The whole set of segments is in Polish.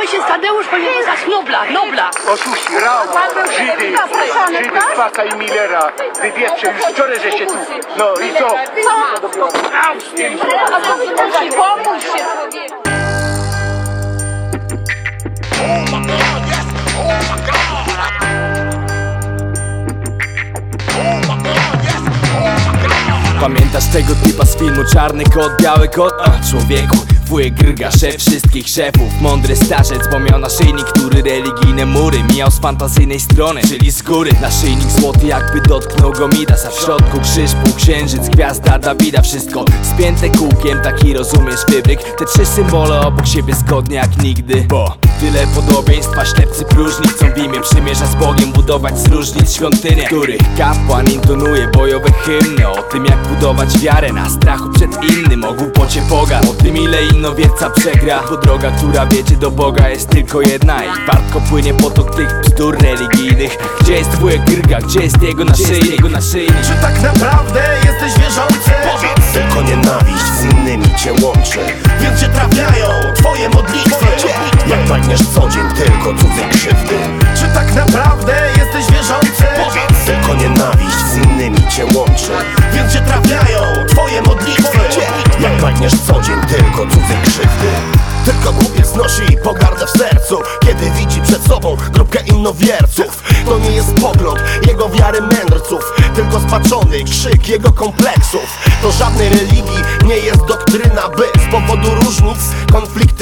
ojciec Tadeusz powinien dostać Nobla, Nobla. Oszuści, Rao, Żydy, Żydy z Paka i Millera. Wy wiecie, już wczoraj żeście tu. No i co? Pomóż się człowieku. Pamiętasz tego typa z filmu Czarny Kot, Biały Kot? A, człowieku, wujek Grga, szef wszystkich szefów. Mądry starzec, bo miał naszyjnik, który religijne mury Mijał z fantazyjnej strony, czyli z góry. Naszyjnik złoty jakby dotknął go Midas A w środku krzyż, półksiężyc, gwiazda Dawida. Wszystko spięte kółkiem, taki rozumiesz wybryk. Te trzy symbole obok siebie zgodnie jak nigdy. Bo tyle podobieństwa, ślepcy próżnicą w imię Przymierza z Bogiem budować z różnic świątynię Których kapłan intonuje bojowe hymny O tym jak budować wiarę na strachu przed innym. O głupocie Boga, o tym ile innowierca przegra. Bo droga, która wiedzie do Boga jest tylko jedna. I wartko płynie potok tych bzdur religijnych. Gdzie jest wujek Grga, gdzie jest jego naszyjnik? Czy tak naprawdę jesteś wierzący? Powiedz Tylko nienawiść z innymi cię łączy. Więc cię trafiają twoje modlitwy. Jak pragniesz co dzień tylko cudze krzywdy. Czy tak naprawdę jesteś wierzący? Powiedz Tylko nienawiść z innymi cię łączy. Więc cię trafiają twoje modlitwy. Jak pragniesz co dzień tylko cudze krzywdy. Tylko znosi pogardę w sercu. Kiedy widzi przed sobą grupkę innowierców To nie jest pogląd jego wiary mędrców Tylko spaczony krzyk jego kompleksów. To żadnej religii nie jest doktryna By z powodu różnic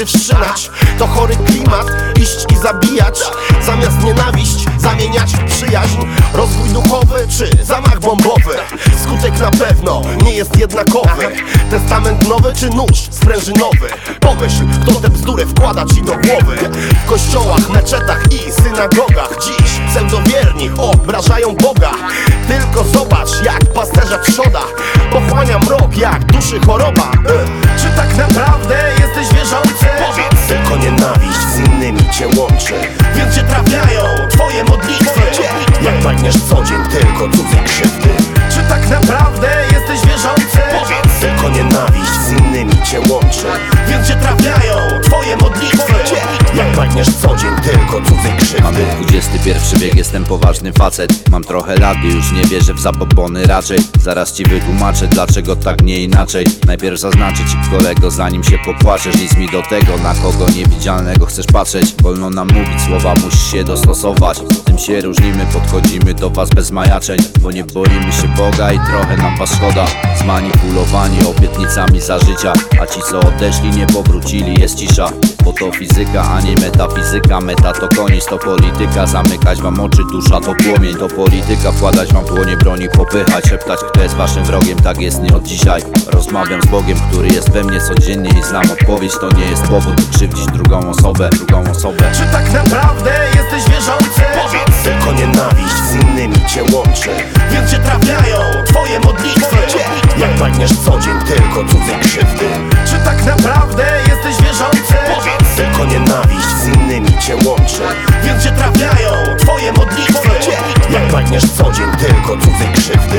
wszczynać To chory klimat, iść i zabijać. Zamiast nienawiść zamieniać w przyjaźń. Rozwój duchowy czy zamach bombowy? Skutek na pewno nie jest jednakowy. Testament nowy czy nóż sprężynowy? Pomyśl, kto tę bzdurę wkłada ci do głowy? W kościołach, meczetach i synagogach Dziś pseudowierni obrażają Boga. Tylko zobacz jak pasterza trzoda Pochłania mrok jak duszy choroba. Y, Czy tak naprawdę Pragniesz co dzień tylko cudze krzywdy Pragniesz co dzień tylko cudze Mamy krzywdy XXI wiek, jestem poważny facet. Mam trochę lat i już nie wierzę w zabobony raczej. Zaraz ci wytłumaczę dlaczego tak nie inaczej. Najpierw zaznaczę ci kolego zanim się popłaczesz. Nic mi do tego na kogo niewidzialnego chcesz patrzeć. Wolno nam mówić, słowa musisz się dostosować. Tym się różnimy, podchodzimy do was bez majaczeń Bo nie boimy się Boga i trochę nam was szkoda. Zmanipulowani obietnicami za życia A ci co odeszli nie powrócili jest cisza. Bo to fizyka, a nie metafizyka Meta to koniec, to polityka. Zamykać wam oczy, dusza to płomień To polityka, wkładać wam w dłonie broni Popychać, szeptać kto jest waszym wrogiem. Tak jest nie od dzisiaj. Rozmawiam z Bogiem, który jest we mnie codziennie I znam odpowiedź, to nie jest powód by krzywdzić drugą osobę Drugą osobę. Czy tak naprawdę jesteś wierzący? Powiedz Tylko nienawiść z innymi cię łączy. Więc cię trafiają twoje modlitwy. Jak pragniesz co dzień tylko cudze krzywdy. Czy tak naprawdę cię łączy Więc cię trafiają twoje modlitwy. Jak pragniesz co dzień tylko cudze krzywdy